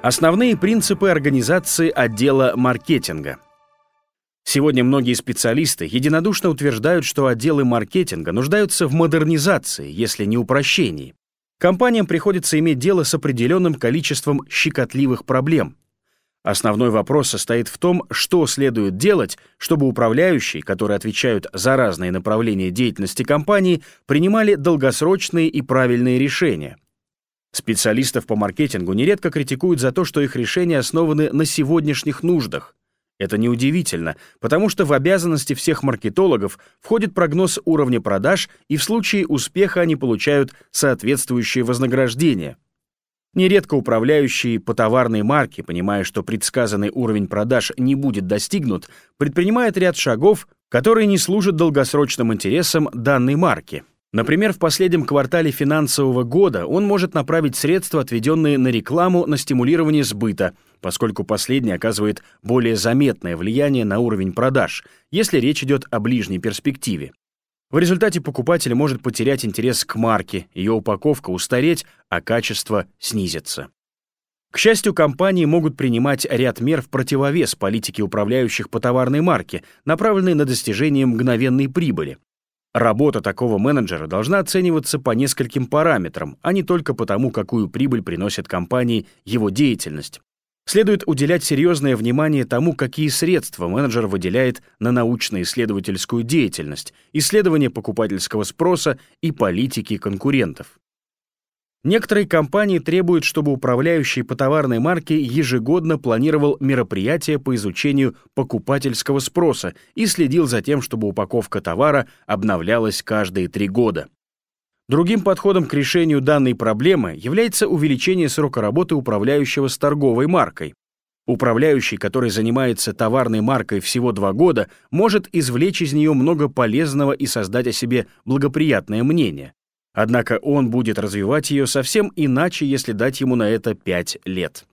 Основные принципы организации отдела маркетинга. Сегодня многие специалисты единодушно утверждают, что отделы маркетинга нуждаются в модернизации, если не упрощении. Компаниям приходится иметь дело с определенным количеством щекотливых проблем. Основной вопрос состоит в том, что следует делать, чтобы управляющие, которые отвечают за разные направления деятельности компании, принимали долгосрочные и правильные решения – Специалистов по маркетингу нередко критикуют за то, что их решения основаны на сегодняшних нуждах. Это неудивительно, потому что в обязанности всех маркетологов входит прогноз уровня продаж, и в случае успеха они получают соответствующее вознаграждение. Нередко управляющие по товарной марке, понимая, что предсказанный уровень продаж не будет достигнут, предпринимают ряд шагов, которые не служат долгосрочным интересам данной марки. Например, в последнем квартале финансового года он может направить средства, отведенные на рекламу, на стимулирование сбыта, поскольку последний оказывает более заметное влияние на уровень продаж, если речь идет о ближней перспективе. В результате покупатель может потерять интерес к марке, ее упаковка устареть, а качество снизится. К счастью, компании могут принимать ряд мер в противовес политике управляющих по товарной марке, направленной на достижение мгновенной прибыли. Работа такого менеджера должна оцениваться по нескольким параметрам, а не только по тому, какую прибыль приносит компании его деятельность. Следует уделять серьезное внимание тому, какие средства менеджер выделяет на научно-исследовательскую деятельность, исследование покупательского спроса и политики конкурентов. Некоторые компании требуют, чтобы управляющий по товарной марке ежегодно планировал мероприятия по изучению покупательского спроса и следил за тем, чтобы упаковка товара обновлялась каждые три года. Другим подходом к решению данной проблемы является увеличение срока работы управляющего с торговой маркой. Управляющий, который занимается товарной маркой всего два года, может извлечь из нее много полезного и создать о себе благоприятное мнение. Однако он будет развивать ее совсем иначе, если дать ему на это 5 лет.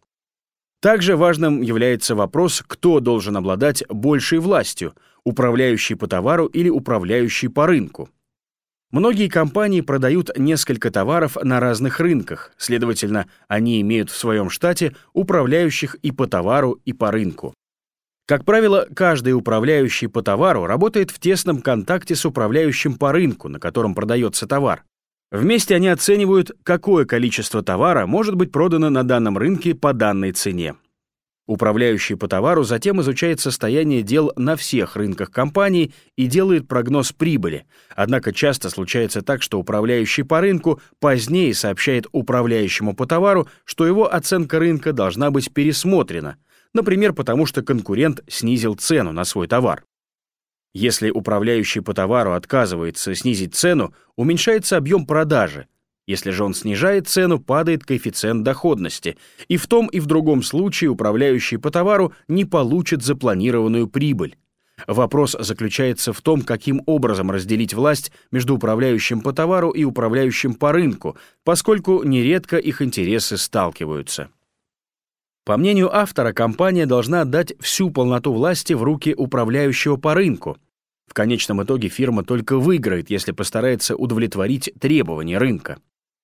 Также важным является вопрос, кто должен обладать большей властью, управляющий по товару или управляющий по рынку. Многие компании продают несколько товаров на разных рынках, следовательно, они имеют в своем штате управляющих и по товару, и по рынку. Как правило, каждый управляющий по товару работает в тесном контакте с управляющим по рынку, на котором продается товар. Вместе они оценивают, какое количество товара может быть продано на данном рынке по данной цене. Управляющий по товару затем изучает состояние дел на всех рынках компании и делает прогноз прибыли. Однако часто случается так, что управляющий по рынку позднее сообщает управляющему по товару, что его оценка рынка должна быть пересмотрена, например, потому что конкурент снизил цену на свой товар. Если управляющий по товару отказывается снизить цену, уменьшается объем продажи. Если же он снижает цену, падает коэффициент доходности. И в том и в другом случае управляющий по товару не получит запланированную прибыль. Вопрос заключается в том, каким образом разделить власть между управляющим по товару и управляющим по рынку, поскольку нередко их интересы сталкиваются. По мнению автора, компания должна отдать всю полноту власти в руки управляющего по рынку, в конечном итоге фирма только выиграет, если постарается удовлетворить требования рынка.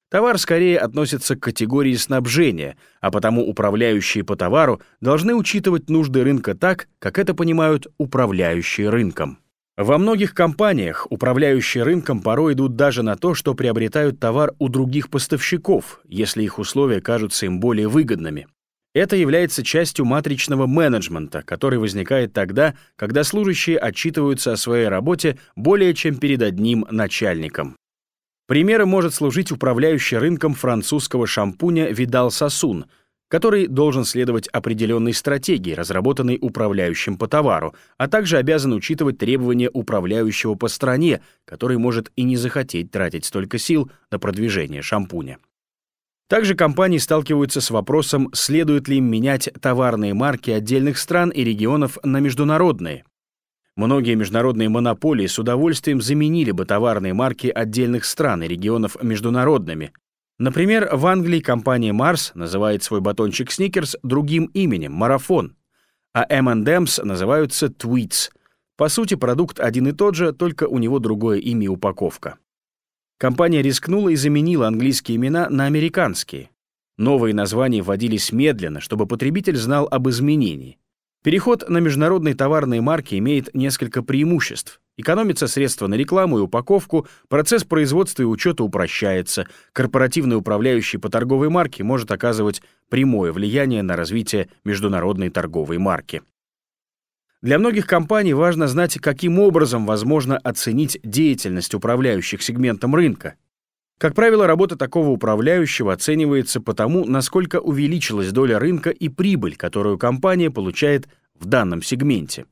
Товар скорее относится к категории снабжения, а потому управляющие по товару должны учитывать нужды рынка так, как это понимают управляющие рынком. Во многих компаниях управляющие рынком порой идут даже на то, что приобретают товар у других поставщиков, если их условия кажутся им более выгодными. Это является частью матричного менеджмента, который возникает тогда, когда служащие отчитываются о своей работе более чем перед одним начальником. Примером может служить управляющий рынком французского шампуня Видал Сасун, который должен следовать определенной стратегии, разработанной управляющим по товару, а также обязан учитывать требования управляющего по стране, который может и не захотеть тратить столько сил на продвижение шампуня. Также компании сталкиваются с вопросом, следует ли им менять товарные марки отдельных стран и регионов на международные. Многие международные монополии с удовольствием заменили бы товарные марки отдельных стран и регионов международными. Например, в Англии компания Mars называет свой батончик Snickers другим именем — Марафон, а M&M's называются Tweets. По сути, продукт один и тот же, только у него другое имя и упаковка. Компания рискнула и заменила английские имена на американские. Новые названия вводились медленно, чтобы потребитель знал об изменении. Переход на международные товарные марки имеет несколько преимуществ. Экономятся средства на рекламу и упаковку, процесс производства и учета упрощается, корпоративный управляющий по торговой марке может оказывать прямое влияние на развитие международной торговой марки. Для многих компаний важно знать, каким образом возможно оценить деятельность управляющих сегментом рынка. Как правило, работа такого управляющего оценивается по тому, насколько увеличилась доля рынка и прибыль, которую компания получает в данном сегменте.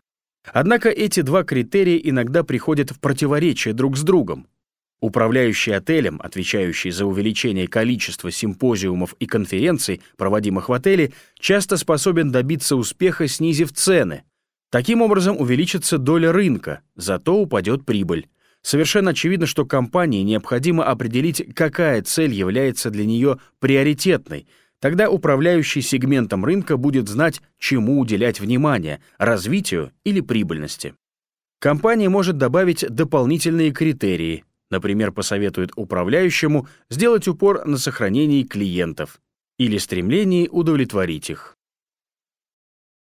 Однако эти два критерия иногда приходят в противоречие друг с другом. Управляющий отелем, отвечающий за увеличение количества симпозиумов и конференций, проводимых в отеле, часто способен добиться успеха, снизив цены. Таким образом увеличится доля рынка, зато упадет прибыль. Совершенно очевидно, что компании необходимо определить, какая цель является для нее приоритетной. Тогда управляющий сегментом рынка будет знать, чему уделять внимание – развитию или прибыльности. Компания может добавить дополнительные критерии, например, посоветует управляющему сделать упор на сохранении клиентов или стремлении удовлетворить их.